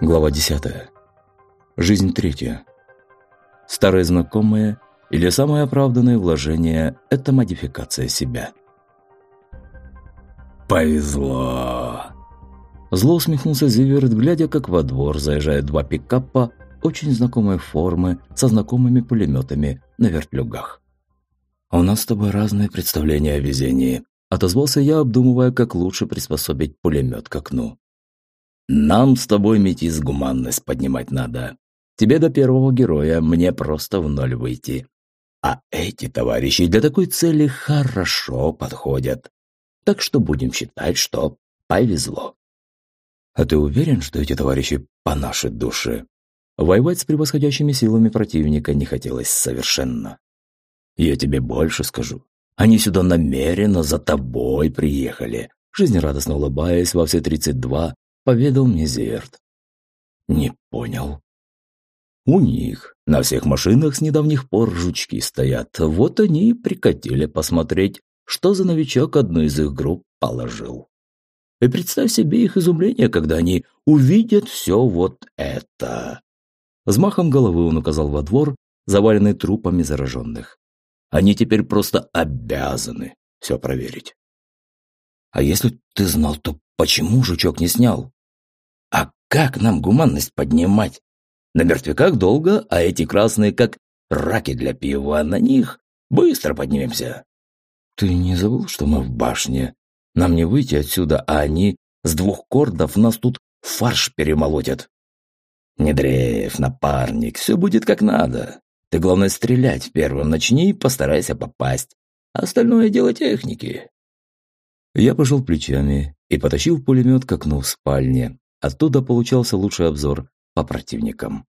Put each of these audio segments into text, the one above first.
Глава 10. Жизнь третья. Старые знакомые или самое оправданное вложение – это модификация себя. «Повезло!» Зло усмехнулся Зиверт, глядя, как во двор заезжают два пикапа очень знакомой формы со знакомыми пулеметами на вертлюгах. «У нас с тобой разные представления о везении», – отозвался я, обдумывая, как лучше приспособить пулемет к окну. Нам с тобой, метис, гуманность поднимать надо. Тебе до первого героя, мне просто в ноль выйти. А эти товарищи для такой цели хорошо подходят. Так что будем считать, что повезло. А ты уверен, что эти товарищи по нашей душе? Воевать с превосходящими силами противника не хотелось совершенно. Я тебе больше скажу. Они сюда намеренно за тобой приехали. Жизнерадостно улыбаясь во все тридцать два, поведал мне Зерт. Не понял. У них на всех машинах с недавних пор жучки стоят. Вот они и прикатили посмотреть, что за новичок одну из их групп положил. И представь себе их изумление, когда они увидят все вот это. Взмахом головы он указал во двор, заваленный трупами зараженных. Они теперь просто обязаны все проверить. А если ты знал, то почему жучок не снял? Как нам гуманность поднимать? На мертвяках долго, а эти красные как раки для пива, на них быстро поднимемся. Ты не забыл, что мы в башне? Нам не выйти отсюда, а они с двух кордов нас тут фарш перемолотят. Не дрейф, напарник, все будет как надо. Ты, главное, стрелять первым начни и постарайся попасть. Остальное дело техники. Я пожал плечами и потащил пулемет к окну в спальне, Оттуда получался лучший обзор по противникам.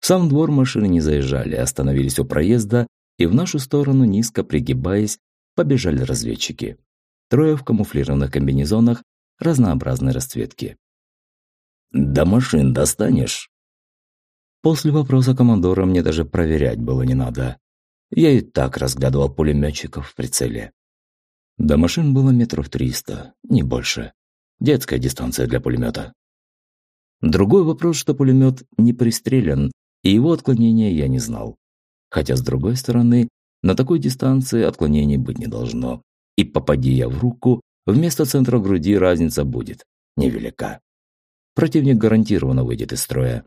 В сам двор машины не заезжали, остановились у проезда, и в нашу сторону, низко пригибаясь, побежали разведчики. Трое в камуфлированных комбинезонах разнообразной расцветки. «До машин достанешь?» После вопроса командора мне даже проверять было не надо. Я и так разглядывал пулеметчиков в прицеле. До машин было метров триста, не больше. Детская дистанция для пулемета. Другой вопрос, что пулемет не пристрелен, и его отклонения я не знал. Хотя, с другой стороны, на такой дистанции отклонений быть не должно. И попади я в руку, вместо центра груди разница будет невелика. Противник гарантированно выйдет из строя.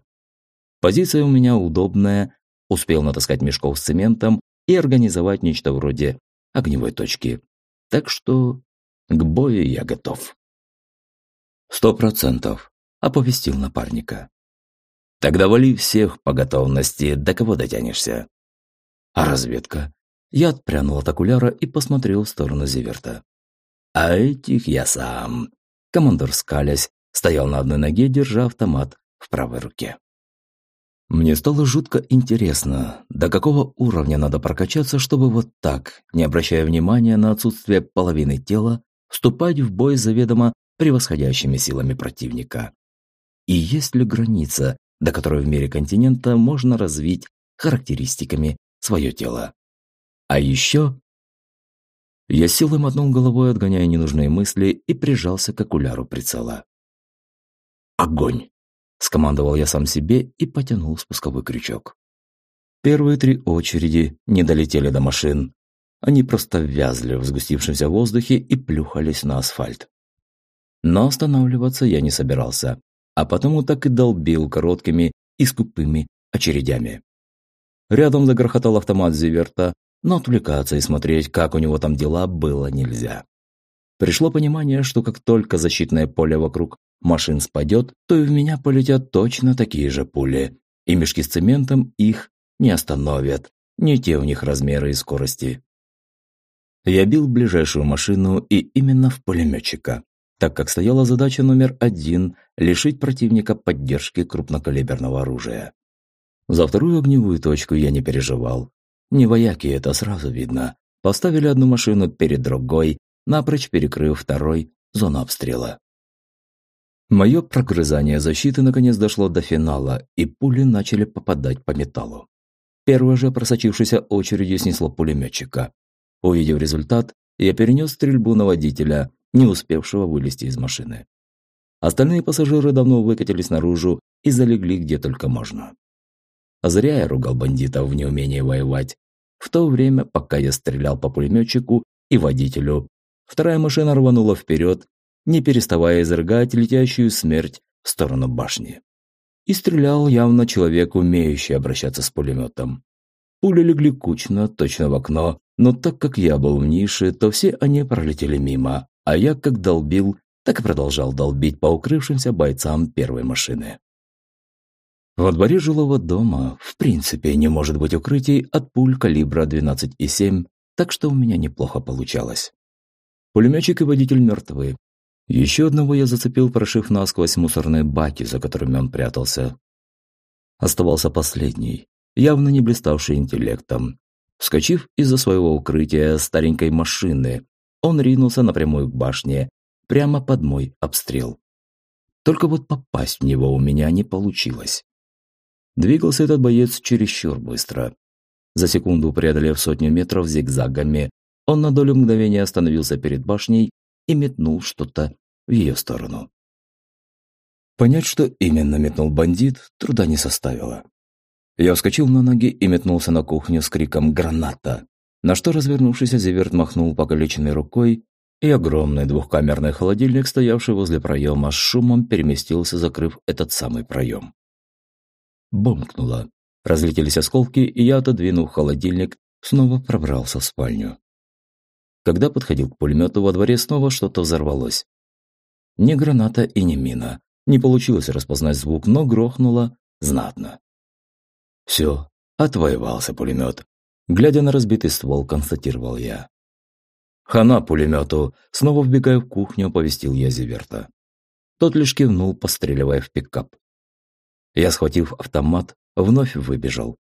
Позиция у меня удобная, успел натаскать мешков с цементом и организовать нечто вроде огневой точки. Так что к бою я готов. Сто процентов оповестил напарника. «Тогда вали всех по готовности, до кого дотянешься». «А разведка?» Я отпрянул от окуляра и посмотрел в сторону Зиверта. «А этих я сам». Командор скалясь, стоял на одной ноге, держа автомат в правой руке. Мне стало жутко интересно, до какого уровня надо прокачаться, чтобы вот так, не обращая внимания на отсутствие половины тела, вступать в бой заведомо превосходящими силами противника. И есть ли граница, до которой в мире континента можно развить характеристиками свое тело? А еще... Я силой мотнул головой, отгоняя ненужные мысли, и прижался к окуляру прицела. «Огонь!» – скомандовал я сам себе и потянул спусковой крючок. Первые три очереди не долетели до машин. Они просто вязли в сгустившемся воздухе и плюхались на асфальт. Но останавливаться я не собирался а потому так и долбил короткими и скупыми очередями. Рядом загрохотал автомат Зиверта, но отвлекаться и смотреть, как у него там дела, было нельзя. Пришло понимание, что как только защитное поле вокруг машин спадет, то и в меня полетят точно такие же пули, и мешки с цементом их не остановят, не те у них размеры и скорости. Я бил ближайшую машину и именно в пулеметчика так как стояла задача номер один – лишить противника поддержки крупнокалиберного оружия. За вторую огневую точку я не переживал. Не вояки, это сразу видно. Поставили одну машину перед другой, напрочь перекрыв второй зону обстрела. Мое прогрызание защиты наконец дошло до финала, и пули начали попадать по металлу. Первая же просочившейся очередью снесло пулеметчика. Увидев результат, я перенес стрельбу на водителя, не успевшего вылезти из машины. Остальные пассажиры давно выкатились наружу и залегли где только можно. А зря я ругал бандитов в неумении воевать. В то время, пока я стрелял по пулеметчику и водителю, вторая машина рванула вперед, не переставая изрыгать летящую смерть в сторону башни. И стрелял явно человек, умеющий обращаться с пулеметом. Пули легли кучно, точно в окно, но так как я был в нише, то все они пролетели мимо, а я как долбил, так и продолжал долбить по укрывшимся бойцам первой машины. Во дворе жилого дома, в принципе, не может быть укрытий от пуль калибра 12,7, так что у меня неплохо получалось. Пулеметчик и водитель мертвы. Еще одного я зацепил, прошив насквозь мусорные баки, за которыми он прятался. Оставался последний, явно не блиставший интеллектом. Вскочив из-за своего укрытия старенькой машины, он ринулся напрямую к башне, прямо под мой обстрел. Только вот попасть в него у меня не получилось. Двигался этот боец чересчур быстро. За секунду преодолев сотню метров зигзагами, он на долю мгновения остановился перед башней и метнул что-то в ее сторону. Понять, что именно метнул бандит, труда не составило. Я вскочил на ноги и метнулся на кухню с криком «Граната!», на что развернувшийся Зиверт махнул покалеченной рукой и огромный двухкамерный холодильник, стоявший возле проема, с шумом переместился, закрыв этот самый проем. Бомкнуло. Разлетелись осколки, и я, отодвинув холодильник, снова пробрался в спальню. Когда подходил к пулемету, во дворе снова что-то взорвалось. Ни граната и ни мина. Не получилось распознать звук, но грохнуло знатно. Все, отвоевался пулемет. Глядя на разбитый ствол, констатировал я. «Хана пулемету!» Снова вбегая в кухню, оповестил я Зиверта. Тот лишь кивнул, постреливая в пикап. Я, схватив автомат, вновь выбежал.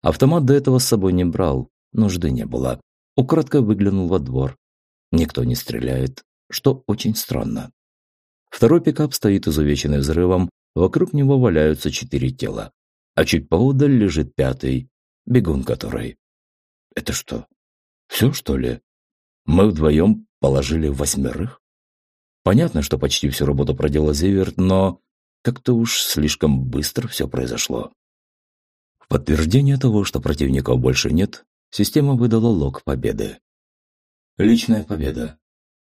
Автомат до этого с собой не брал, нужды не было. Украдко выглянул во двор. Никто не стреляет, что очень странно. Второй пикап стоит изувеченный взрывом, вокруг него валяются четыре тела. А чуть поодаль лежит пятый, бегун который. Это что, все что ли? Мы вдвоем положили восьмерых? Понятно, что почти всю работу проделал Зиверт, но как-то уж слишком быстро все произошло. В подтверждение того, что противников больше нет, система выдала лог победы. Личная победа.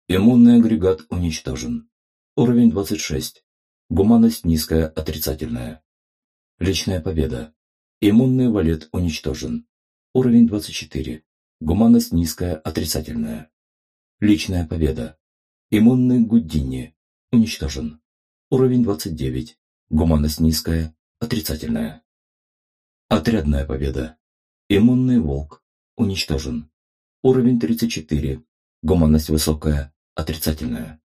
Иммунный агрегат уничтожен. Уровень 26. Гуманность низкая, отрицательная. Личная победа. Иммунный валет уничтожен. Уровень 24. Гуманность низкая, отрицательная. Личная победа. Иммунный Гудини. Уничтожен. Уровень 29. Гуманность низкая, отрицательная. Отрядная победа. Иммунный волк. Уничтожен. Уровень 34. Гуманность высокая, отрицательная.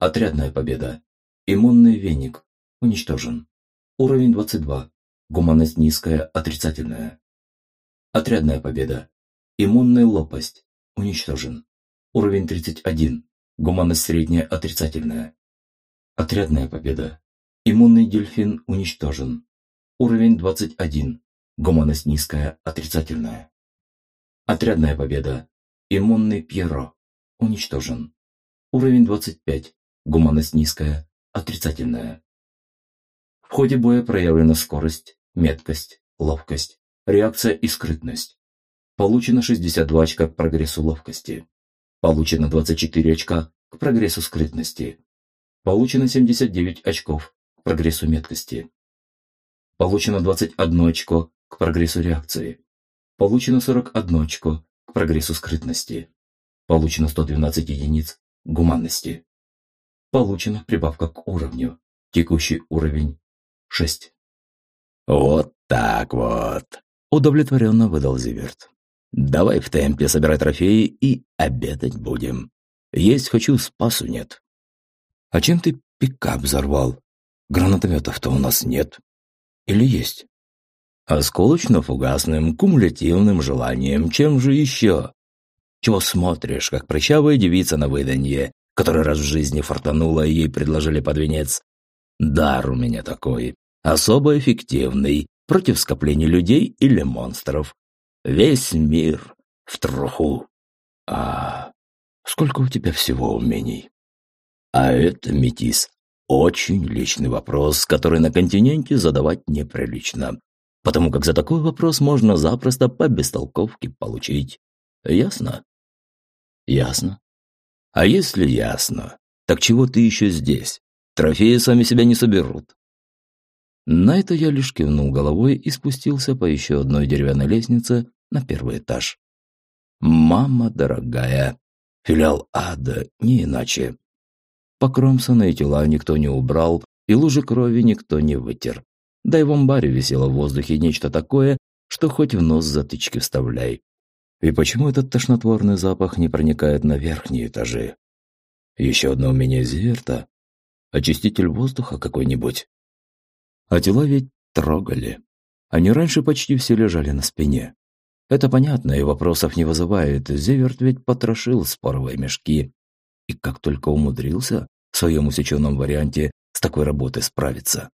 Отрядная победа. Иммунный веник. Уничтожен. Уровень 22. Гуманность низкая, отрицательная. Отрядная победа. Иммунная лопасть. Уничтожен. Уровень 31. Гуманность средняя отрицательная. Отрядная победа. Иммунный дельфин уничтожен. Уровень 21. Гуманность низкая отрицательная. Отрядная победа. Иммунный Пьеро. Уничтожен. Уровень 25. Гуманность низкая отрицательная. В ходе боя проявлена скорость, меткость, ловкость, реакция и скрытность. Получено 62 очка к прогрессу ловкости. Получено 24 очка к прогрессу скрытности. Получено 79 очков к прогрессу меткости. Получено 21 очко к прогрессу реакции. Получено 41 очко к прогрессу скрытности. Получено 112 единиц гуманности. Получена прибавка к уровню. Текущий уровень 6. Вот так вот. Удовлетворенно выдал Зиверт. Давай в темпе собирать трофеи и обедать будем. Есть хочу, спасу нет. А чем ты пикап взорвал? Гранатометов-то у нас нет. Или есть? Осколочно-фугасным, кумулятивным желанием, чем же еще? Чего смотришь, как прыщавая девица на выданье, которая раз в жизни фартанула и ей предложили под венец? Дар у меня такой, особо эффективный, против скопления людей или монстров, Весь мир в труху. А сколько у тебя всего умений? А это, метис, очень личный вопрос, который на континенте задавать неприлично, потому как за такой вопрос можно запросто по бестолковке получить. Ясно? Ясно. А если ясно, так чего ты еще здесь? Трофеи сами себя не соберут. На это я лишь кивнул головой и спустился по еще одной деревянной лестнице на первый этаж. Мама дорогая, филиал ада, не иначе. Покромсанные тела никто не убрал, и лужи крови никто не вытер. Да и в амбаре висело в воздухе нечто такое, что хоть в нос затычки вставляй. И почему этот тошнотворный запах не проникает на верхние этажи? Еще одно умение Зиверта? Очиститель воздуха какой-нибудь? А тела ведь трогали. Они раньше почти все лежали на спине. Это понятно и вопросов не вызывает. Зеверт ведь потрошил споровые мешки. И как только умудрился в своем усеченном варианте с такой работой справиться.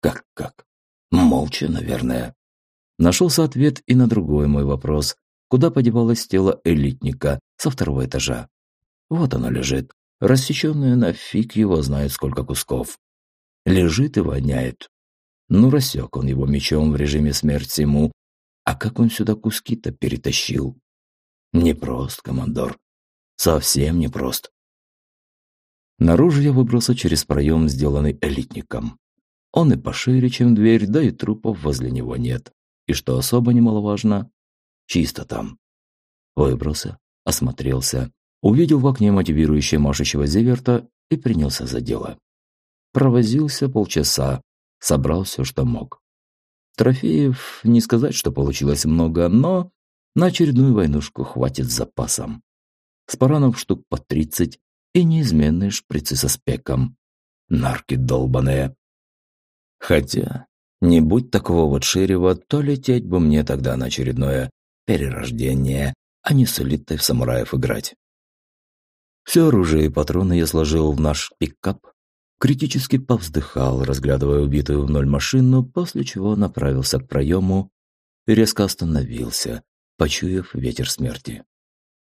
Как-как? Молча, наверное. Нашелся ответ и на другой мой вопрос. Куда подевалось тело элитника со второго этажа? Вот оно лежит, рассеченное на фиг его знает сколько кусков. Лежит и воняет. Ну, рассек он его мечом в режиме смерти ему. А как он сюда куски-то перетащил? Непрост, командор. Совсем непрост. Наружу я выбрался через проем, сделанный элитником. Он и пошире, чем дверь, да и трупов возле него нет. И что особо немаловажно, чисто там. Выбрался, осмотрелся, увидел в окне мотивирующее машущего Зеверта и принялся за дело. Провозился полчаса, собрал все, что мог. Трофеев не сказать, что получилось много, но на очередную войнушку хватит с запасом. Спаранов штук по тридцать и неизменные шприцы со спеком. Нарки долбаные. Хотя, не будь такого вот ширева, то лететь бы мне тогда на очередное перерождение, а не с элитой в самураев играть. Все оружие и патроны я сложил в наш пикап, критически повздыхал, разглядывая убитую в ноль машину, после чего направился к проему и резко остановился, почуяв ветер смерти.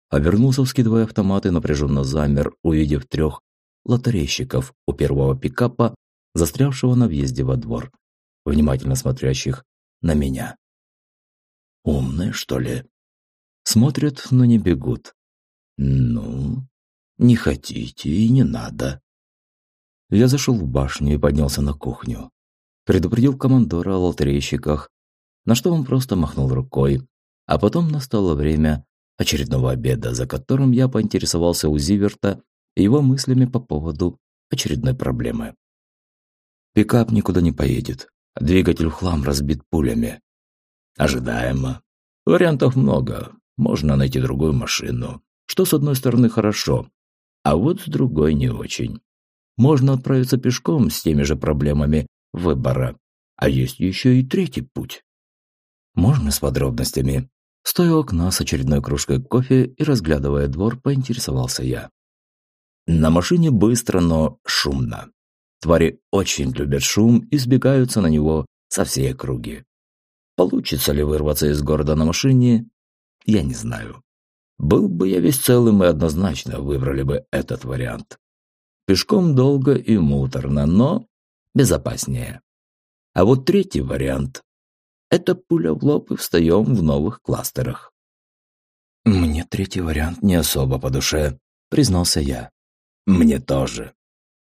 Обернулся, вскидывая автоматы, напряженно замер, увидев трех лотерейщиков у первого пикапа застрявшего на въезде во двор, внимательно смотрящих на меня. Умные, что ли? Смотрят, но не бегут. Ну, не хотите и не надо. Я зашел в башню и поднялся на кухню. Предупредил командора о лотерейщиках, на что он просто махнул рукой, а потом настало время очередного обеда, за которым я поинтересовался у Зиверта его мыслями по поводу очередной проблемы. Пикап никуда не поедет. Двигатель в хлам разбит пулями. Ожидаемо. Вариантов много. Можно найти другую машину. Что с одной стороны хорошо, а вот с другой не очень. Можно отправиться пешком с теми же проблемами выбора. А есть еще и третий путь. Можно с подробностями? Стоя у окна с очередной кружкой кофе и разглядывая двор, поинтересовался я. На машине быстро, но шумно. Твари очень любят шум и сбегаются на него со всей округи. Получится ли вырваться из города на машине, я не знаю. Был бы я весь целым, и однозначно выбрали бы этот вариант. Пешком долго и муторно, но безопаснее. А вот третий вариант – это пуля в лоб и встаем в новых кластерах. «Мне третий вариант не особо по душе», – признался я. «Мне тоже.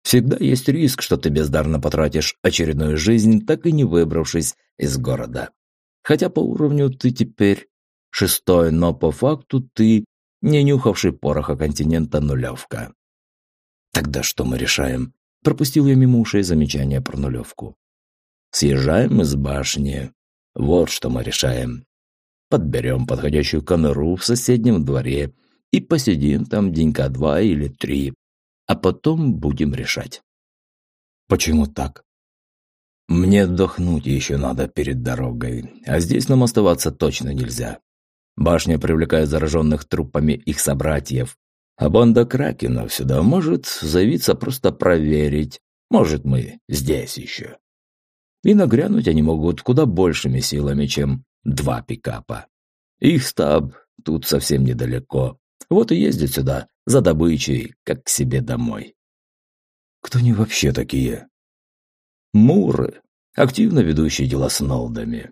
Всегда есть риск, что ты бездарно потратишь очередную жизнь, так и не выбравшись из города. Хотя по уровню ты теперь шестой, но по факту ты не нюхавший пороха континента нулевка. Тогда что мы решаем? Пропустил я мимо ушей замечание про нулевку. Съезжаем из башни. Вот что мы решаем. Подберем подходящую конуру в соседнем дворе и посидим там денька два или три, а потом будем решать. Почему так? Мне отдохнуть еще надо перед дорогой, а здесь нам оставаться точно нельзя. Башня привлекает зараженных трупами их собратьев, а банда кракенов сюда может заявиться просто проверить, может мы здесь еще. И нагрянуть они могут куда большими силами, чем два пикапа. Их стаб тут совсем недалеко, вот и ездят сюда за добычей, как к себе домой. Кто они вообще такие? Муры, активно ведущие дела с Нолдами.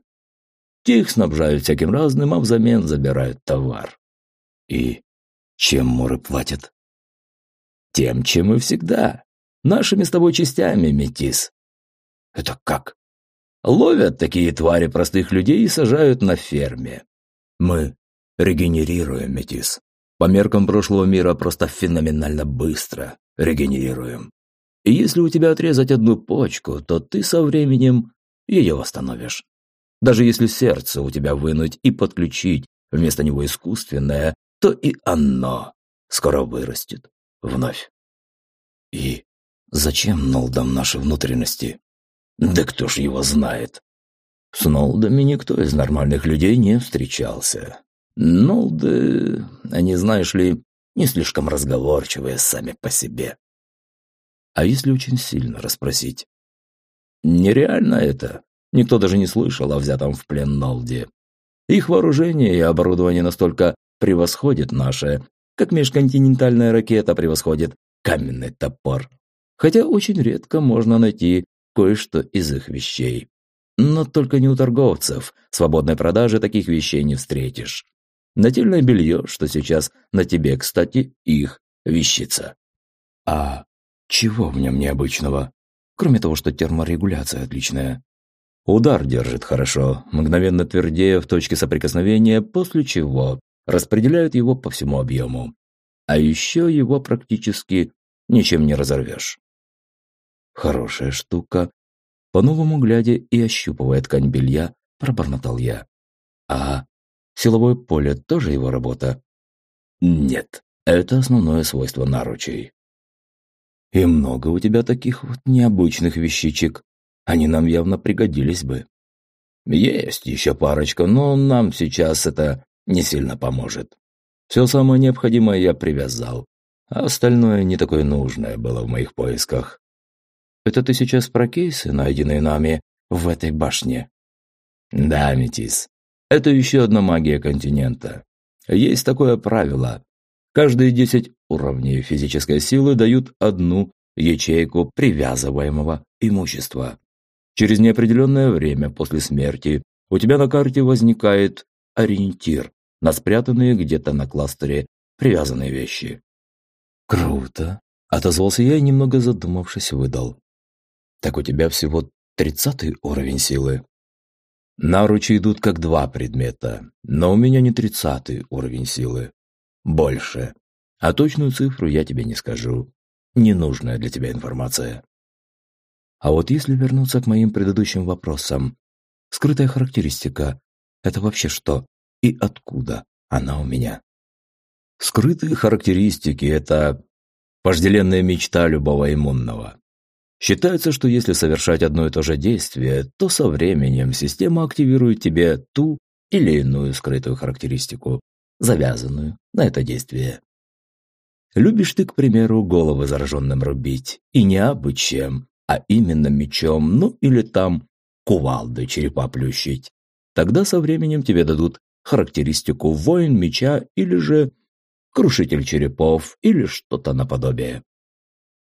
Те их снабжают всяким разным, а взамен забирают товар. И чем муры платят? Тем, чем и всегда. Нашими с тобой частями, метис. Это как? Ловят такие твари простых людей и сажают на ферме. Мы регенерируем, метис. По меркам прошлого мира просто феноменально быстро регенерируем. И если у тебя отрезать одну почку, то ты со временем ее восстановишь. Даже если сердце у тебя вынуть и подключить вместо него искусственное, то и оно скоро вырастет вновь. И зачем Нолдам наши внутренности? Да кто ж его знает? С Нолдами никто из нормальных людей не встречался. Нолды, они, знаешь ли, не слишком разговорчивые сами по себе. А если очень сильно расспросить? Нереально это. Никто даже не слышал о взятом в плен Нолде. Их вооружение и оборудование настолько превосходит наше, как межконтинентальная ракета превосходит каменный топор. Хотя очень редко можно найти кое-что из их вещей. Но только не у торговцев. Свободной продажи таких вещей не встретишь. Нательное белье, что сейчас на тебе, кстати, их вещица. А чего в нем необычного? Кроме того, что терморегуляция отличная. Удар держит хорошо, мгновенно твердея в точке соприкосновения, после чего распределяют его по всему объему. А еще его практически ничем не разорвешь. Хорошая штука. По-новому глядя и ощупывая ткань белья, пробормотал я. А силовое поле тоже его работа? Нет, это основное свойство наручей. И много у тебя таких вот необычных вещичек. Они нам явно пригодились бы. Есть еще парочка, но нам сейчас это не сильно поможет. Все самое необходимое я привязал, а остальное не такое нужное было в моих поисках. Это ты сейчас про кейсы, найденные нами в этой башне? Да, Метис. Это еще одна магия континента. Есть такое правило. Каждые 10 уровней физической силы дают одну ячейку привязываемого имущества. Через неопределенное время после смерти у тебя на карте возникает ориентир на спрятанные где-то на кластере привязанные вещи. «Круто!» – отозвался я и, немного задумавшись, выдал. «Так у тебя всего тридцатый уровень силы?» Наручи идут как два предмета, но у меня не тридцатый уровень силы. Больше. А точную цифру я тебе не скажу. Ненужная для тебя информация. А вот если вернуться к моим предыдущим вопросам, скрытая характеристика – это вообще что? И откуда она у меня? Скрытые характеристики – это вожделенная мечта любого иммунного. Считается, что если совершать одно и то же действие, то со временем система активирует тебе ту или иную скрытую характеристику, завязанную на это действие. Любишь ты, к примеру, головы зараженным рубить, и не абы чем, а именно мечом, ну или там кувалдой черепа плющить. Тогда со временем тебе дадут характеристику воин меча или же крушитель черепов или что-то наподобие.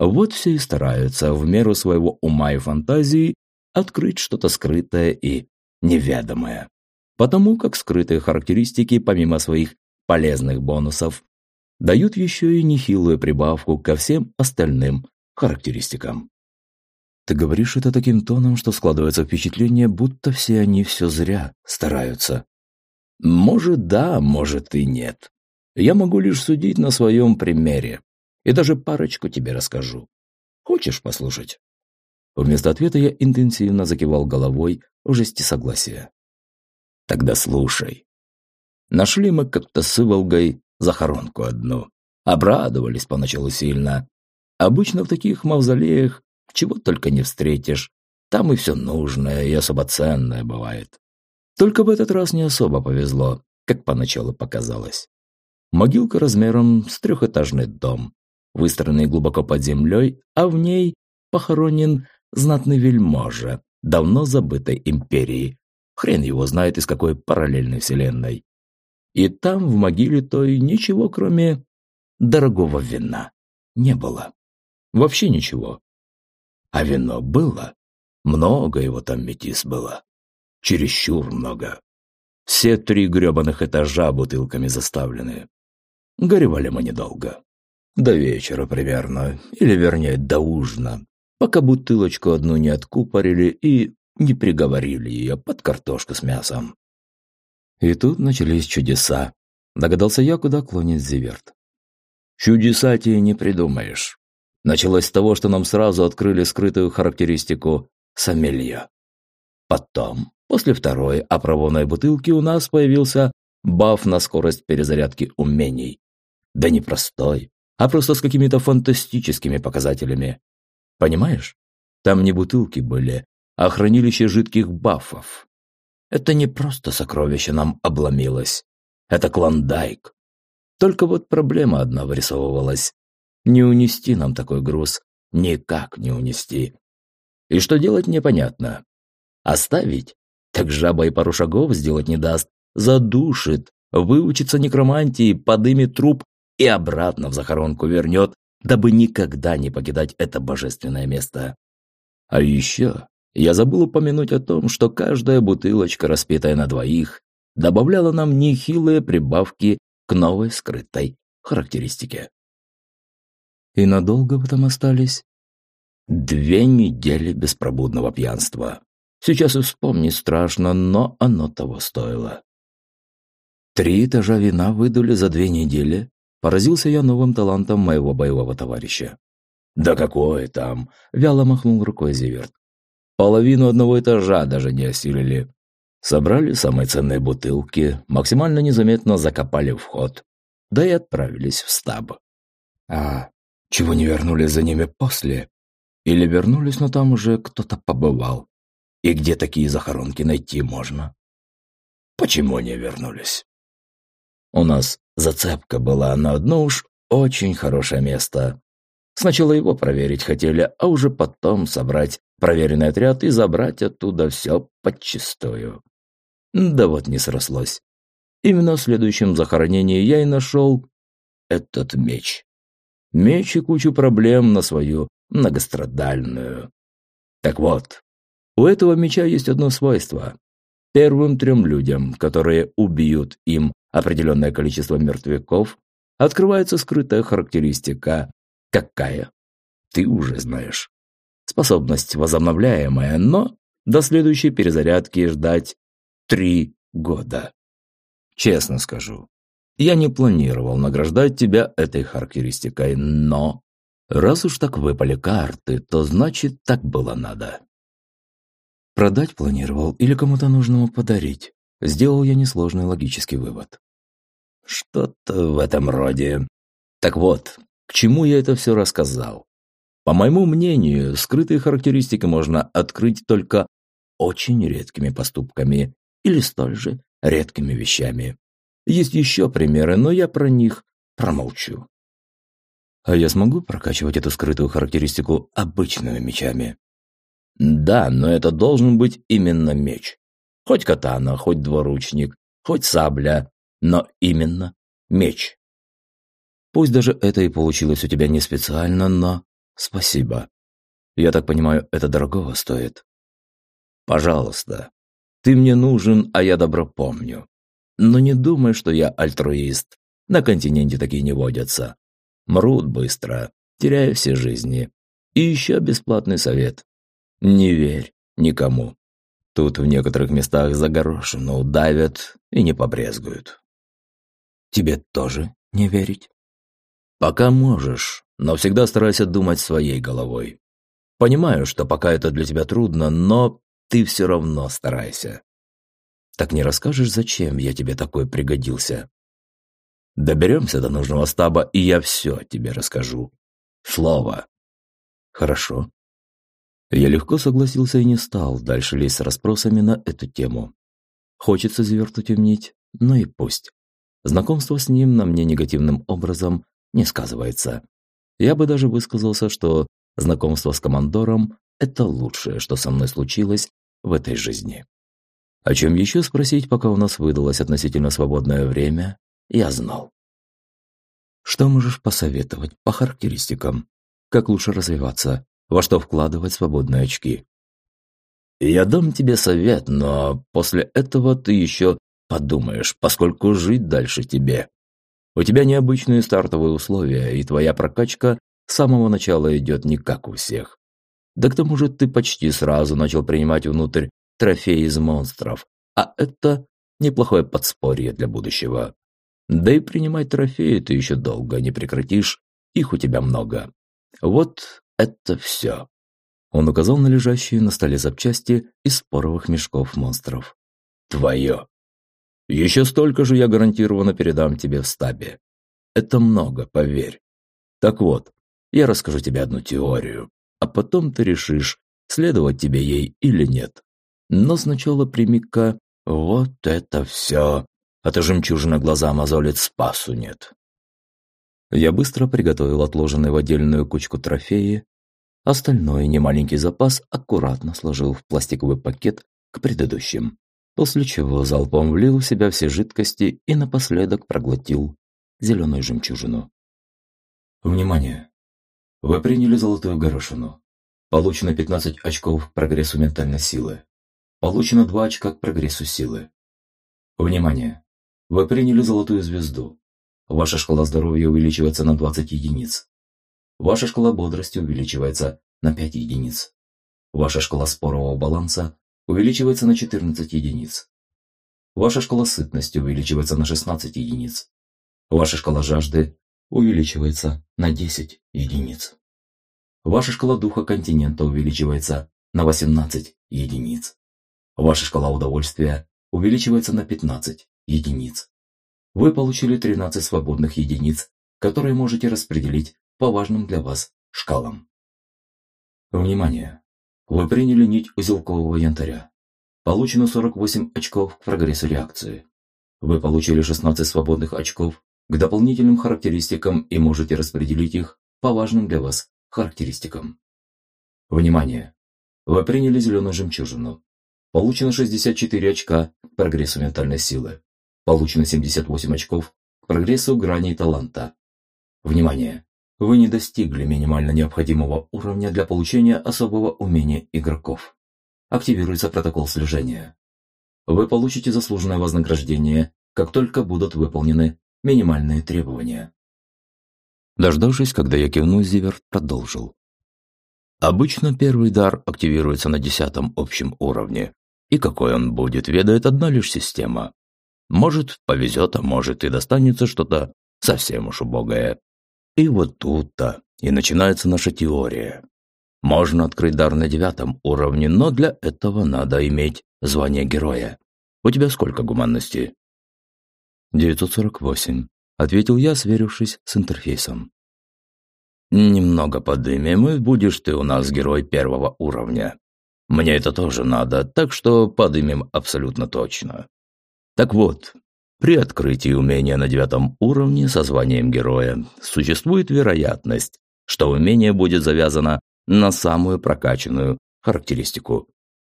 Вот все и стараются в меру своего ума и фантазии открыть что-то скрытое и неведомое. Потому как скрытые характеристики, помимо своих полезных бонусов, дают еще и нехилую прибавку ко всем остальным характеристикам. Ты говоришь это таким тоном, что складывается впечатление, будто все они все зря стараются. Может, да, может и нет. Я могу лишь судить на своем примере. И даже парочку тебе расскажу. Хочешь послушать? Вместо ответа я интенсивно закивал головой в жести согласия. Тогда слушай. Нашли мы как-то с Иволгой захоронку одну. Обрадовались поначалу сильно. Обычно в таких мавзолеях чего только не встретишь. Там и все нужное, и особо ценное бывает. Только в этот раз не особо повезло, как поначалу показалось. Могилка размером с трехэтажный дом, выстроенный глубоко под землей, а в ней похоронен знатный вельможа, давно забытой империи. Хрен его знает из какой параллельной вселенной. И там, в могиле той, ничего, кроме дорогого вина, не было. Вообще ничего. А вино было? Много его там метис было. Чересчур много. Все три гребаных этажа бутылками заставлены. Горевали мы недолго. До вечера примерно, или вернее до ужина, пока бутылочку одну не откупорили и не приговорили ее под картошку с мясом. И тут начались чудеса. Догадался я, куда клонит Зиверт. Чудеса тебе не придумаешь. Началось с того, что нам сразу открыли скрытую характеристику сомелья. Потом, после второй опробованной бутылки, у нас появился баф на скорость перезарядки умений. Да не простой, а просто с какими-то фантастическими показателями. Понимаешь? Там не бутылки были, а хранилище жидких бафов. Это не просто сокровище нам обломилось. Это клондайк. Только вот проблема одна вырисовывалась. Не унести нам такой груз. Никак не унести. И что делать непонятно. Оставить? Так жаба и пару шагов сделать не даст. Задушит, выучится некромантии, подымет труп и обратно в захоронку вернет, дабы никогда не покидать это божественное место. А еще я забыл упомянуть о том, что каждая бутылочка, распитая на двоих, добавляла нам нехилые прибавки к новой скрытой характеристике. И надолго там остались? Две недели беспробудного пьянства. Сейчас и вспомнить страшно, но оно того стоило. Три этажа вина выдули за две недели. Поразился я новым талантом моего боевого товарища. «Да какое там!» – вяло махнул рукой Зиверт. «Половину одного этажа даже не осилили. Собрали самые ценные бутылки, максимально незаметно закопали вход, да и отправились в стаб. А чего не вернулись за ними после? Или вернулись, но там уже кто-то побывал? И где такие захоронки найти можно? Почему не вернулись? У нас зацепка была на одно уж очень хорошее место. Сначала его проверить хотели, а уже потом собрать проверенный отряд и забрать оттуда все подчистую. Да вот не срослось. Именно в следующем захоронении я и нашел этот меч. Меч и кучу проблем на свою многострадальную. Так вот, у этого меча есть одно свойство. Первым трем людям, которые убьют им определенное количество мертвяков, открывается скрытая характеристика. Какая? Ты уже знаешь. Способность возобновляемая, но до следующей перезарядки ждать три года. Честно скажу, я не планировал награждать тебя этой характеристикой, но раз уж так выпали карты, то значит так было надо. Продать планировал или кому-то нужному подарить? Сделал я несложный логический вывод. Что-то в этом роде. Так вот, к чему я это все рассказал? По моему мнению, скрытые характеристики можно открыть только очень редкими поступками или столь же редкими вещами. Есть еще примеры, но я про них промолчу. А я смогу прокачивать эту скрытую характеристику обычными мечами? Да, но это должен быть именно меч. Хоть катана, хоть двуручник, хоть сабля, но именно меч. Пусть даже это и получилось у тебя не специально, но спасибо. Я так понимаю, это дорогого стоит. Пожалуйста, ты мне нужен, а я добро помню. Но не думай, что я альтруист. На континенте такие не водятся. Мрут быстро, теряя все жизни. И еще бесплатный совет. Не верь никому. Тут в некоторых местах загорошину давят и не побрезгуют. Тебе тоже не верить? Пока можешь, но всегда старайся думать своей головой. Понимаю, что пока это для тебя трудно, но ты все равно старайся. Так не расскажешь, зачем я тебе такой пригодился? Доберемся до нужного стаба, и я все тебе расскажу. Слово. Хорошо. Я легко согласился и не стал дальше лезть с расспросами на эту тему. Хочется Зверту темнить, но и пусть. Знакомство с ним на мне негативным образом не сказывается. Я бы даже высказался, что знакомство с командором – это лучшее, что со мной случилось в этой жизни. О чем еще спросить, пока у нас выдалось относительно свободное время, я знал. Что можешь посоветовать по характеристикам? Как лучше развиваться? Во что вкладывать свободные очки. Я дам тебе совет, но после этого ты еще подумаешь, поскольку жить дальше тебе. У тебя необычные стартовые условия, и твоя прокачка с самого начала идет не как у всех. Да к тому же ты почти сразу начал принимать внутрь трофеи из монстров, а это неплохое подспорье для будущего. Да и принимать трофеи ты еще долго не прекратишь, их у тебя много. Вот это все. Он указал на лежащие на столе запчасти из споровых мешков монстров. Твое. Еще столько же я гарантированно передам тебе в стабе. Это много, поверь. Так вот, я расскажу тебе одну теорию, а потом ты решишь, следовать тебе ей или нет. Но сначала прими-ка вот это все. А то жемчужина глаза мозолит, спасу нет. Я быстро приготовил отложенные в отдельную кучку трофеи. Остальной немаленький запас аккуратно сложил в пластиковый пакет к предыдущим, после чего залпом влил в себя все жидкости и напоследок проглотил зеленую жемчужину. Внимание! Вы приняли золотую горошину. Получено 15 очков к прогрессу ментальной силы. Получено 2 очка к прогрессу силы. Внимание! Вы приняли золотую звезду. Ваша шкала здоровья увеличивается на 20 единиц. Ваша шкала бодрости увеличивается на 5 единиц. Ваша шкала спорового баланса увеличивается на 14 единиц. Ваша шкала сытности увеличивается на 16 единиц. Ваша шкала жажды увеличивается на 10 единиц. Ваша шкала духа континента увеличивается на 18 единиц. Ваша шкала удовольствия увеличивается на 15 единиц. Вы получили 13 свободных единиц, которые можете распределить по важным для вас шкалам. Внимание! Вы приняли нить узелкового янтаря. Получено 48 очков к прогрессу реакции. Вы получили 16 свободных очков к дополнительным характеристикам и можете распределить их по важным для вас характеристикам. Внимание! Вы приняли зеленую жемчужину. Получено 64 очка к прогрессу ментальной силы. Получено 78 очков к прогрессу граней таланта. Внимание! Вы не достигли минимально необходимого уровня для получения особого умения игроков. Активируется протокол слежения. Вы получите заслуженное вознаграждение, как только будут выполнены минимальные требования. Дождавшись, когда я кивну, Зиверт продолжил. Обычно первый дар активируется на десятом общем уровне, и какой он будет, ведает одна лишь система. Может, повезет, а может и достанется что-то совсем уж убогое. И вот тут-то и начинается наша теория. Можно открыть дар на девятом уровне, но для этого надо иметь звание героя. У тебя сколько гуманности? 948, ответил я, сверившись с интерфейсом. Немного подымем, и будешь ты у нас герой первого уровня. Мне это тоже надо, так что подымем абсолютно точно. Так вот, при открытии умения на девятом уровне со званием героя существует вероятность, что умение будет завязано на самую прокачанную характеристику.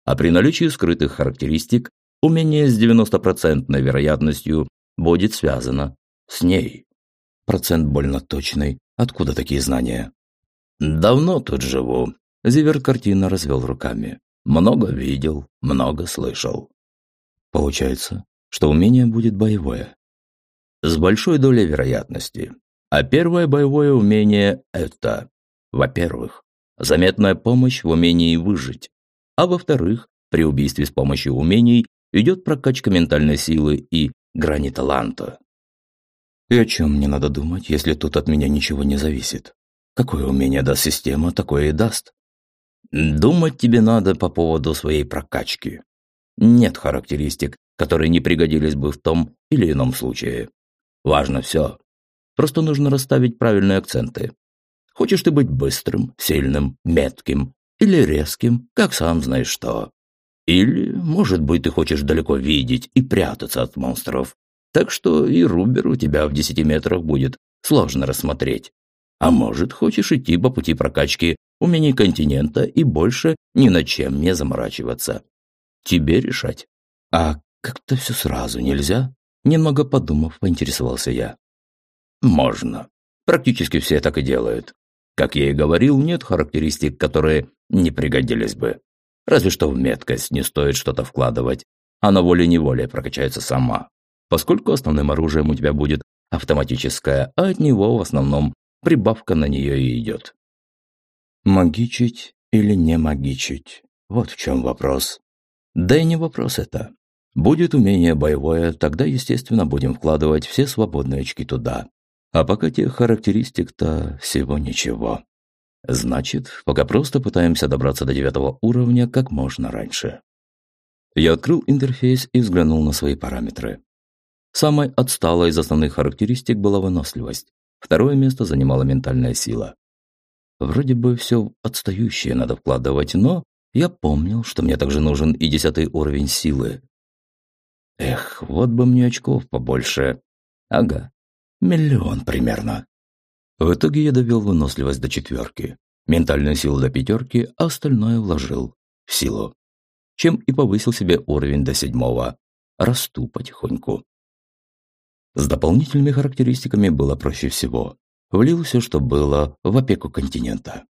А при наличии скрытых характеристик умение с 90% вероятностью будет связано с ней. Процент больно точный. Откуда такие знания? Давно тут живу, Зиверт картинно развел руками. Много видел, много слышал. Получается, что умение будет боевое. С большой долей вероятности. А первое боевое умение – это, во-первых, заметная помощь в умении выжить. А во-вторых, при убийстве с помощью умений идет прокачка ментальной силы и грани таланта. И о чем мне надо думать, если тут от меня ничего не зависит? Какое умение даст система, такое и даст. Думать тебе надо по поводу своей прокачки. Нет характеристик, которые не пригодились бы в том или ином случае. Важно все. Просто нужно расставить правильные акценты. Хочешь ты быть быстрым, сильным, метким или резким, как сам знаешь что. Или, может быть, ты хочешь далеко видеть и прятаться от монстров. Так что и Рубер у тебя в десяти метрах будет сложно рассмотреть. А может, хочешь идти по пути прокачки умений континента и больше ни над чем не заморачиваться. Тебе решать. А как-то все сразу нельзя? Немного подумав, поинтересовался я. Можно. Практически все так и делают. Как я и говорил, нет характеристик, которые не пригодились бы. Разве что в меткость не стоит что-то вкладывать. Она волей-неволей прокачается сама. Поскольку основным оружием у тебя будет автоматическое, а от него в основном прибавка на нее и идет. Магичить или не магичить? Вот в чем вопрос. Да и не вопрос это. Будет умение боевое, тогда, естественно, будем вкладывать все свободные очки туда. А пока тех характеристик-то всего ничего. Значит, пока просто пытаемся добраться до девятого уровня как можно раньше. Я открыл интерфейс и взглянул на свои параметры. Самой отсталой из основных характеристик была выносливость. Второе место занимала ментальная сила. Вроде бы все отстающее надо вкладывать, но я помнил, что мне также нужен и десятый уровень силы. Эх, вот бы мне очков побольше. Ага, миллион примерно. В итоге я довел выносливость до четверки, ментальную силу до пятерки, а остальное вложил в силу. Чем и повысил себе уровень до седьмого. Расту потихоньку. С дополнительными характеристиками было проще всего. Влил все, что было, в опеку континента.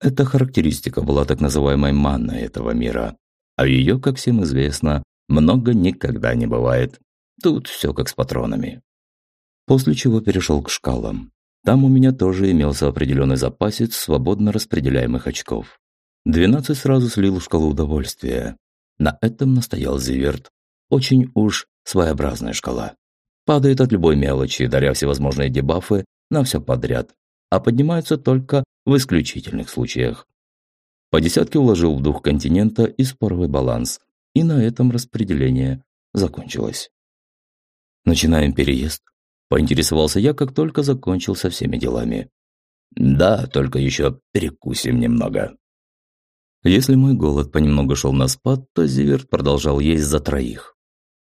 Эта характеристика была так называемой манной этого мира, а ее, как всем известно, много никогда не бывает. Тут все как с патронами. После чего перешел к шкалам. Там у меня тоже имелся определенный запасец свободно распределяемых очков. 12 сразу слил в шкалу удовольствия. На этом настоял Зиверт. Очень уж своеобразная шкала. Падает от любой мелочи, даря всевозможные дебафы на все подряд, а поднимается только в исключительных случаях. По десятке уложил в дух континента и споровый баланс, и на этом распределение закончилось. «Начинаем переезд», – поинтересовался я, как только закончил со всеми делами. «Да, только еще перекусим немного». Если мой голод понемногу шел на спад, то Зиверт продолжал есть за троих.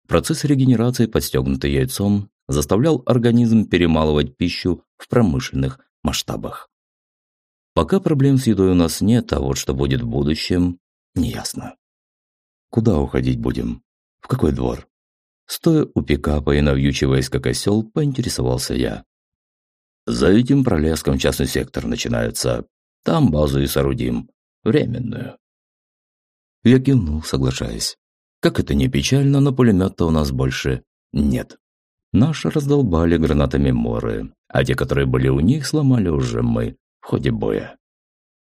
Процесс регенерации, подстегнутый яйцом, заставлял организм перемалывать пищу в промышленных масштабах. Пока проблем с едой у нас нет, а вот что будет в будущем, неясно. Куда уходить будем? В какой двор? Стоя у пикапа и навьючиваясь как осел, поинтересовался я. За этим пролеском частный сектор начинается. Там базу и соорудим. Временную. Я кивнул, соглашаясь. Как это не печально, но пулемета у нас больше нет. Наши раздолбали гранатами моры, а те, которые были у них, сломали уже мы в ходе боя.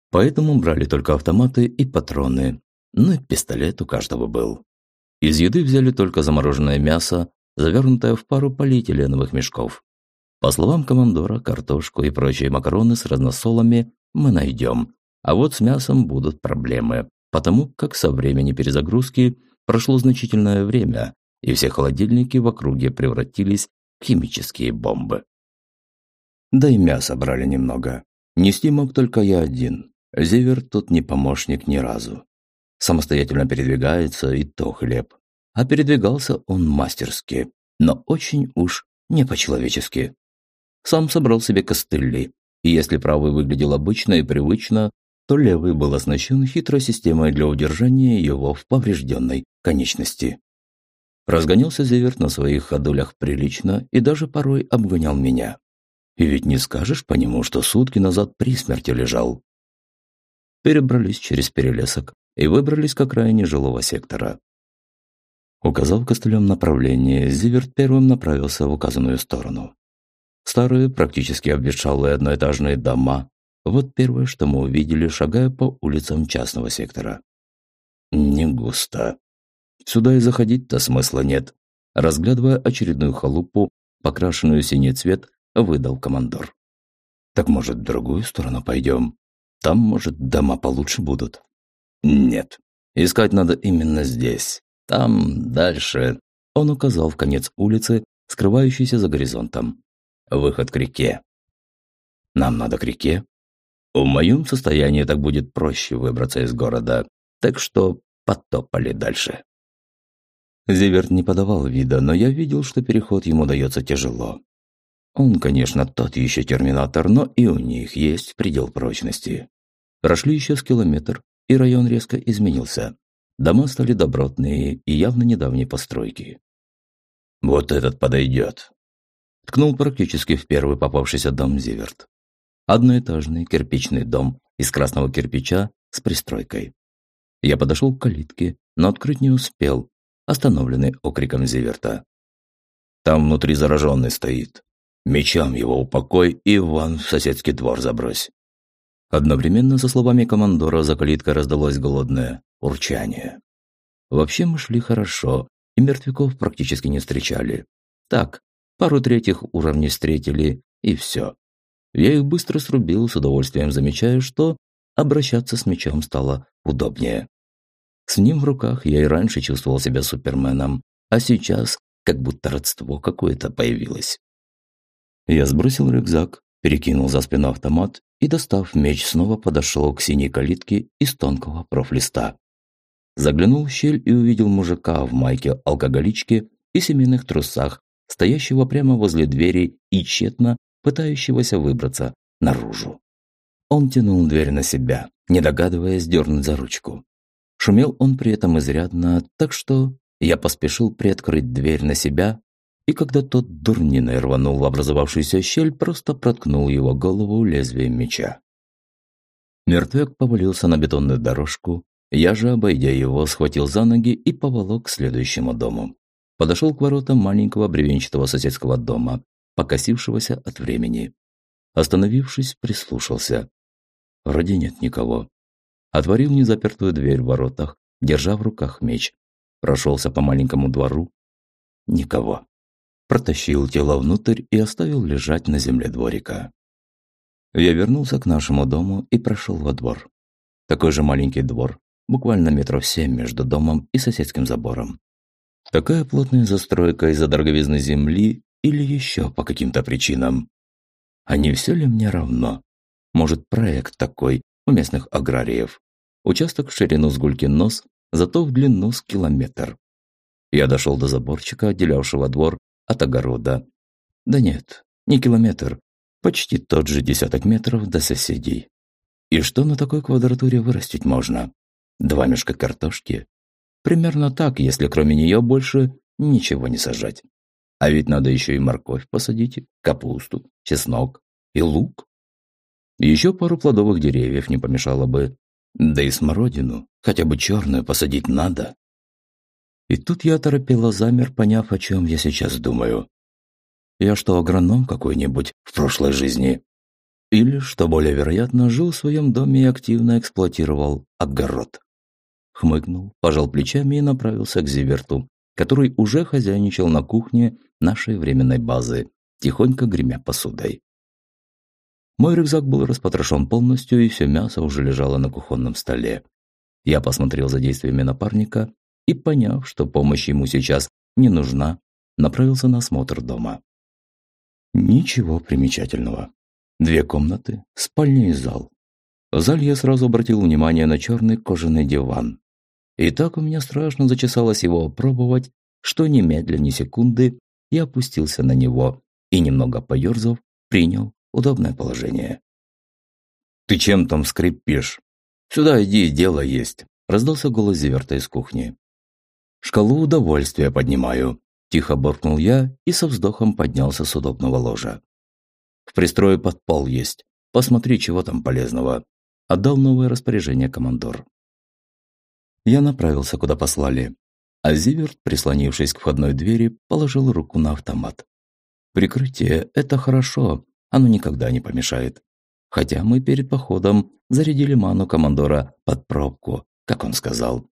Поэтому брали только автоматы и патроны, ну и пистолет у каждого был. Из еды взяли только замороженное мясо, завернутое в пару полиэтиленовых мешков. По словам командора, картошку и прочие макароны с разносолами мы найдем, а вот с мясом будут проблемы, потому как со времени перезагрузки прошло значительное время, и все холодильники в округе превратились в химические бомбы. Да и мясо брали немного. Нести мог только я один. Зевер тут не помощник ни разу самостоятельно передвигается, и то хлеб. А передвигался он мастерски, но очень уж не по-человечески. Сам собрал себе костыли, и если правый выглядел обычно и привычно, то левый был оснащен хитрой системой для удержания его в поврежденной конечности. Разгонялся Зеверт на своих ходулях прилично и даже порой обгонял меня. И ведь не скажешь по нему, что сутки назад при смерти лежал. Перебрались через перелесок, и выбрались к окраине жилого сектора. Указав костылем направление, Зиверт первым направился в указанную сторону. Старые, практически обветшалые одноэтажные дома – вот первое, что мы увидели, шагая по улицам частного сектора. Не густо. Сюда и заходить-то смысла нет. Разглядывая очередную халупу, покрашенную синий цвет, выдал командор. Так может, в другую сторону пойдем? Там, может, дома получше будут. Нет. Искать надо именно здесь. Там, дальше. Он указал в конец улицы, скрывающейся за горизонтом. Выход к реке. Нам надо к реке. В моем состоянии так будет проще выбраться из города. Так что потопали дальше. Зиверт не подавал вида, но я видел, что переход ему дается тяжело. Он, конечно, тот еще терминатор, но и у них есть предел прочности. Прошли еще с километр, и район резко изменился. Дома стали добротные и явно недавней постройки. «Вот этот подойдет», – ткнул практически в первый попавшийся дом Зиверт. Одноэтажный кирпичный дом из красного кирпича с пристройкой. Я подошел к калитке, но открыть не успел, остановленный окриком Зиверта. «Там внутри зараженный стоит. Мечам его упокой и ван в соседский двор забрось». Одновременно со словами командора за калиткой раздалось голодное урчание. Вообще мы шли хорошо, и мертвяков практически не встречали. Так, пару третьих уровней встретили, и все. Я их быстро срубил, с удовольствием замечая, что обращаться с мечом стало удобнее. С ним в руках я и раньше чувствовал себя суперменом, а сейчас как будто родство какое-то появилось. Я сбросил рюкзак, перекинул за спину автомат и, достав меч, снова подошел к синей калитке из тонкого профлиста. Заглянул в щель и увидел мужика в майке-алкоголичке и семейных трусах, стоящего прямо возле двери и тщетно пытающегося выбраться наружу. Он тянул дверь на себя, не догадываясь дернуть за ручку. Шумел он при этом изрядно, так что я поспешил приоткрыть дверь на себя, и когда тот дурниной рванул в образовавшуюся щель, просто проткнул его голову лезвием меча. Мертвяк повалился на бетонную дорожку, я же, обойдя его, схватил за ноги и поволок к следующему дому. Подошел к воротам маленького бревенчатого соседского дома, покосившегося от времени. Остановившись, прислушался. Вроде нет никого. Отворил незапертую дверь в воротах, держа в руках меч. Прошелся по маленькому двору. Никого. Протащил тело внутрь и оставил лежать на земле дворика. Я вернулся к нашему дому и прошел во двор. Такой же маленький двор, буквально метров семь между домом и соседским забором. Такая плотная застройка из-за дороговизны земли или еще по каким-то причинам. А не все ли мне равно? Может, проект такой у местных аграриев. Участок в ширину с гулькин нос, зато в длину с километр. Я дошел до заборчика, отделявшего двор от огорода. Да нет, не километр, почти тот же десяток метров до соседей. И что на такой квадратуре вырастить можно? Два мешка картошки? Примерно так, если кроме нее больше ничего не сажать. А ведь надо еще и морковь посадить, капусту, чеснок и лук. Еще пару плодовых деревьев не помешало бы. Да и смородину, хотя бы черную, посадить надо. И тут я торопила замер, поняв, о чем я сейчас думаю. Я что, агроном какой-нибудь в прошлой жизни? Или, что более вероятно, жил в своем доме и активно эксплуатировал огород? Хмыкнул, пожал плечами и направился к Зиверту, который уже хозяйничал на кухне нашей временной базы, тихонько гремя посудой. Мой рюкзак был распотрошен полностью, и все мясо уже лежало на кухонном столе. Я посмотрел за действиями напарника и, поняв, что помощь ему сейчас не нужна, направился на осмотр дома. Ничего примечательного. Две комнаты, спальня и зал. В зале я сразу обратил внимание на черный кожаный диван. И так у меня страшно зачесалось его опробовать, что немедленно ни секунды я опустился на него и, немного поерзав, принял удобное положение. «Ты чем там скрипишь? Сюда иди, дело есть», – раздался голос Зиверта из кухни. «Шкалу удовольствия поднимаю», – тихо буркнул я и со вздохом поднялся с удобного ложа. «В пристрое подпол есть. Посмотри, чего там полезного», – отдал новое распоряжение командор. Я направился, куда послали, а Зиверт, прислонившись к входной двери, положил руку на автомат. Прикрытие – это хорошо, оно никогда не помешает. Хотя мы перед походом зарядили ману командора под пробку, как он сказал.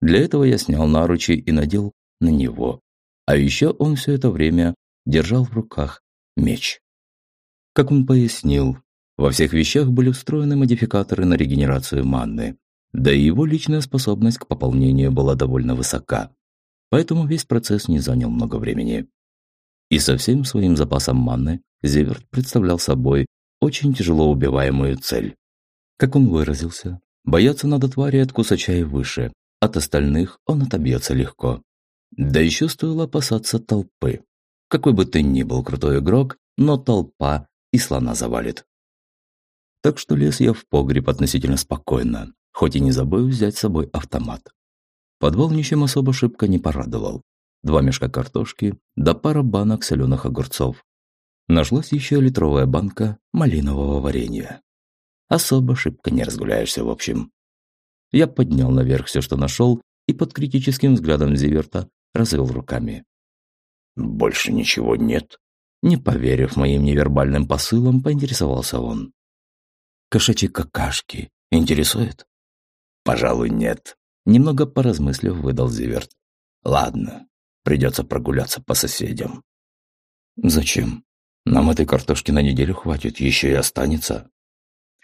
Для этого я снял наручи и надел на него. А еще он все это время держал в руках меч. Как он пояснил, во всех вещах были встроены модификаторы на регенерацию манны. Да и его личная способность к пополнению была довольно высока. Поэтому весь процесс не занял много времени. И со всем своим запасом манны Зеверт представлял собой очень тяжело убиваемую цель. Как он выразился, бояться надо твари от кусача и выше, от остальных он отобьется легко. Да еще стоило опасаться толпы. Какой бы ты ни был крутой игрок, но толпа и слона завалит. Так что лез я в погреб относительно спокойно, хоть и не забыл взять с собой автомат. Подвал ничем особо шибко не порадовал. Два мешка картошки, да пара банок соленых огурцов. Нашлась еще литровая банка малинового варенья. Особо шибко не разгуляешься, в общем. Я поднял наверх все, что нашел, и под критическим взглядом Зиверта развел руками. «Больше ничего нет?» Не поверив моим невербальным посылам, поинтересовался он. «Кошачьи какашки интересует?» «Пожалуй, нет», – немного поразмыслив, выдал Зиверт. «Ладно, придется прогуляться по соседям». «Зачем? Нам этой картошки на неделю хватит, еще и останется».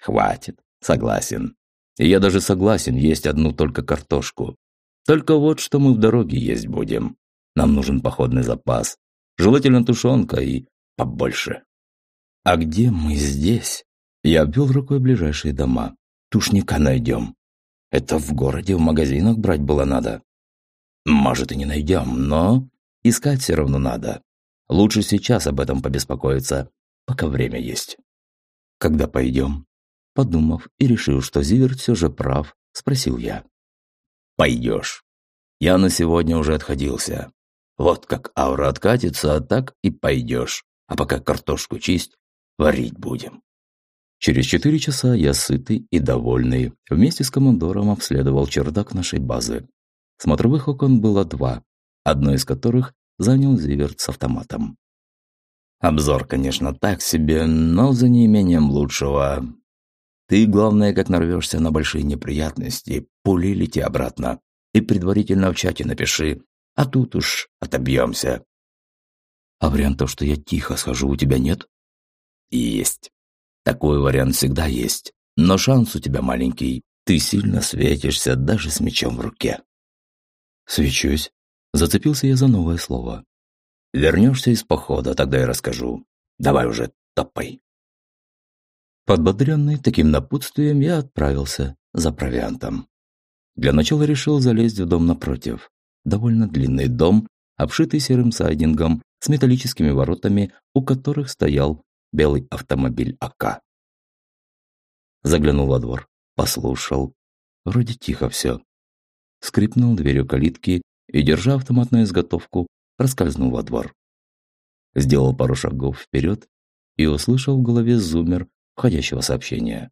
«Хватит, согласен. И я даже согласен есть одну только картошку. Только вот что мы в дороге есть будем. Нам нужен походный запас. Желательно тушенка и побольше. А где мы здесь? Я обвел рукой ближайшие дома. Тушника найдем. Это в городе, в магазинах брать было надо. Может и не найдем, но искать все равно надо. Лучше сейчас об этом побеспокоиться, пока время есть. Когда пойдем? Подумав и решив, что Зиверт все же прав, спросил я. «Пойдешь. Я на сегодня уже отходился. Вот как аура откатится, так и пойдешь. А пока картошку чисть, варить будем». Через четыре часа я сытый и довольный вместе с командором обследовал чердак нашей базы. Смотровых окон было два, одно из которых занял Зиверт с автоматом. Обзор, конечно, так себе, но за неимением лучшего. Ты, главное, как нарвешься на большие неприятности, пули лети обратно. И предварительно в чате напиши, а тут уж отобьемся. А вариантов, что я тихо схожу, у тебя нет? Есть. Такой вариант всегда есть. Но шанс у тебя маленький. Ты сильно светишься даже с мечом в руке. Свечусь. Зацепился я за новое слово. Вернешься из похода, тогда я расскажу. Давай уже топай. Подбодренный таким напутствием, я отправился за провиантом. Для начала решил залезть в дом напротив. Довольно длинный дом, обшитый серым сайдингом, с металлическими воротами, у которых стоял белый автомобиль АК. Заглянул во двор, послушал. Вроде тихо все. Скрипнул дверью калитки и, держа автомат на изготовку, проскользнул во двор. Сделал пару шагов вперед и услышал в голове зумер входящего сообщения.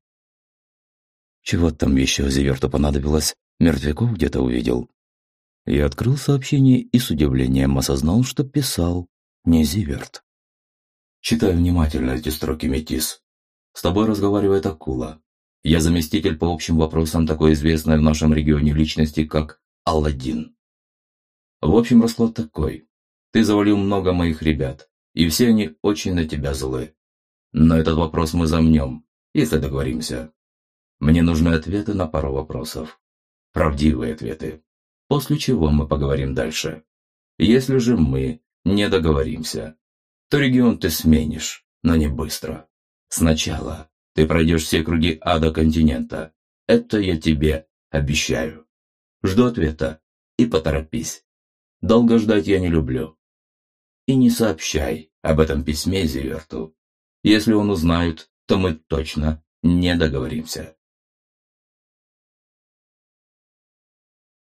Чего там еще Зиверту понадобилось? Мертвяков где-то увидел. Я открыл сообщение и с удивлением осознал, что писал не Зиверт. Читай внимательно эти строки, Метис. С тобой разговаривает акула. Я заместитель по общим вопросам такой известной в нашем регионе личности, как Алладин. В общем, расклад такой. Ты завалил много моих ребят, и все они очень на тебя злы. Но этот вопрос мы замнем, если договоримся. Мне нужны ответы на пару вопросов. Правдивые ответы. После чего мы поговорим дальше. Если же мы не договоримся, то регион ты сменишь, но не быстро. Сначала ты пройдешь все круги ада континента. Это я тебе обещаю. Жду ответа и поторопись. Долго ждать я не люблю. И не сообщай об этом письме Зиверту. Если он узнает, то мы точно не договоримся.